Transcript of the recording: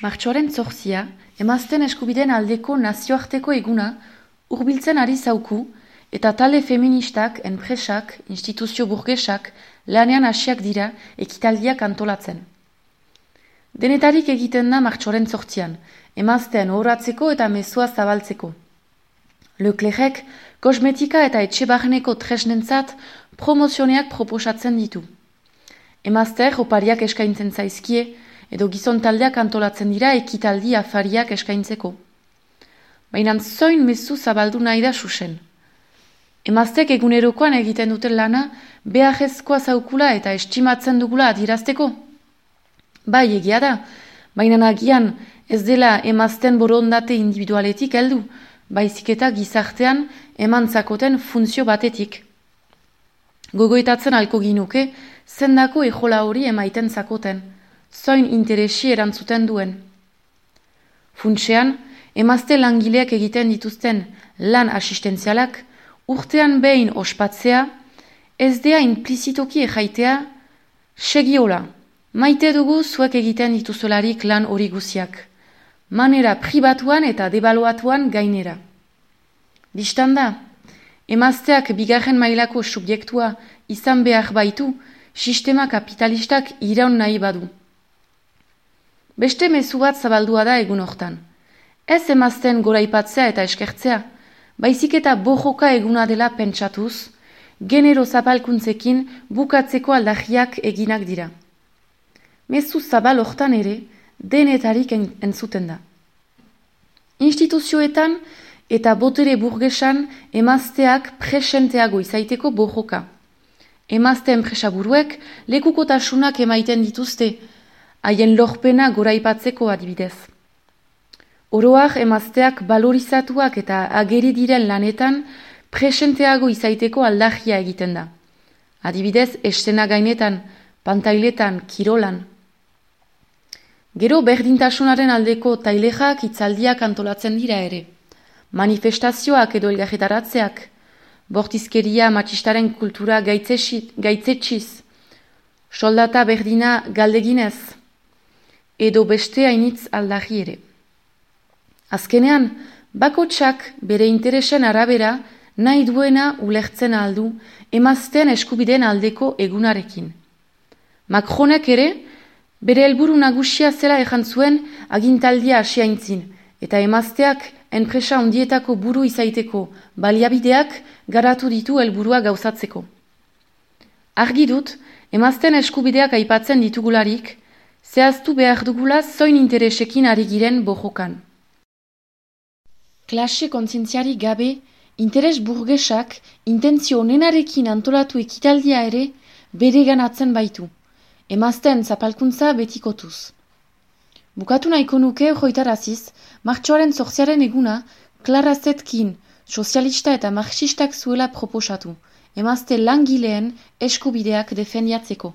Martxoaren zortzia, emazten eskubideen aldeko nazioarteko eguna hurbiltzen ari zauku eta talde feministak, enpresak, instituzio burgesak lanean hasiak dira ekitaldiak antolatzen. Denetarik egiten da martxoaren zortzian, emazten horatzeko eta mezua zabaltzeko. Leclerrek kosmetika eta etxe barneko tresnentzat promozioneak proposatzen ditu. Emazter opariak eskaintzen zaizkie, edo gizon taldeak antolatzen dira ekitaldi afariak eskaintzeko. Baina zoin mezu zabaldu nahi da susen. Emaztek egunerokoan egiten duten lana behajezkoa zaukula eta estimatzen dugula adirazteko. Bai egia da, baina nagian ez dela emazten borondate individualetik heldu, baizik eta gizartean emantzakoten funtzio batetik. Gogoetatzen alko ginuke, zendako ejola hori emaiten zakoten zoin interesi erantzuten duen. Funtsean, emazte langileak egiten dituzten lan asistenzialak, urtean behin ospatzea, ez dea implizitoki ejaitea, segiola, maite dugu zuek egiten dituzularik lan hori guziak, manera pribatuan eta debaluatuan gainera. Bistanda, emazteak bigarren mailako subjektua izan behar baitu, sistema kapitalistak iraun nahi badu. Beste mezu bat zabaldua da egun hortan. Ez emazten goraipatzea eta eskertzea, baizik eta bojoka eguna dela pentsatuz, genero zapalkuntzekin bukatzeko aldajiak eginak dira. Mezu zabal hortan ere, denetarik entzuten da. Instituzioetan eta botere burgesan emazteak presenteago izaiteko bojoka. Emazte enpresaburuek lekukotasunak emaiten dituzte, haien lorpena goraipatzeko adibidez. Oroak emazteak balorizatuak eta ageri diren lanetan presenteago izaiteko aldajia egiten da. Adibidez, estena gainetan, pantailetan, kirolan. Gero berdintasunaren aldeko tailejak itzaldiak antolatzen dira ere. Manifestazioak edo elgajetaratzeak, bortizkeria matxistaren kultura gaitzetxiz, soldata berdina galdeginez, edo beste hainitz aldahi ere. Azkenean, bakotsak bere interesen arabera nahi duena ulertzen aldu emazten eskubideen aldeko egunarekin. Makronek ere, bere helburu nagusia zela ejan zuen agintaldia asiaintzin, eta emazteak enpresa ondietako buru izaiteko baliabideak garatu ditu helburua gauzatzeko. Argi dut, emazten eskubideak aipatzen ditugularik, zehaztu behar dugula zoin interesekin ari giren bojokan. Klase kontzientziari gabe, interes burgesak intentzio nenarekin antolatu ekitaldia ere bere ganatzen baitu, emazten zapalkuntza betikotuz. Bukatu nahiko nuke joitaraziz, martxoaren zorziaren eguna, Clara Zetkin, sozialista eta marxistak zuela proposatu, emazte langileen eskubideak defendiatzeko.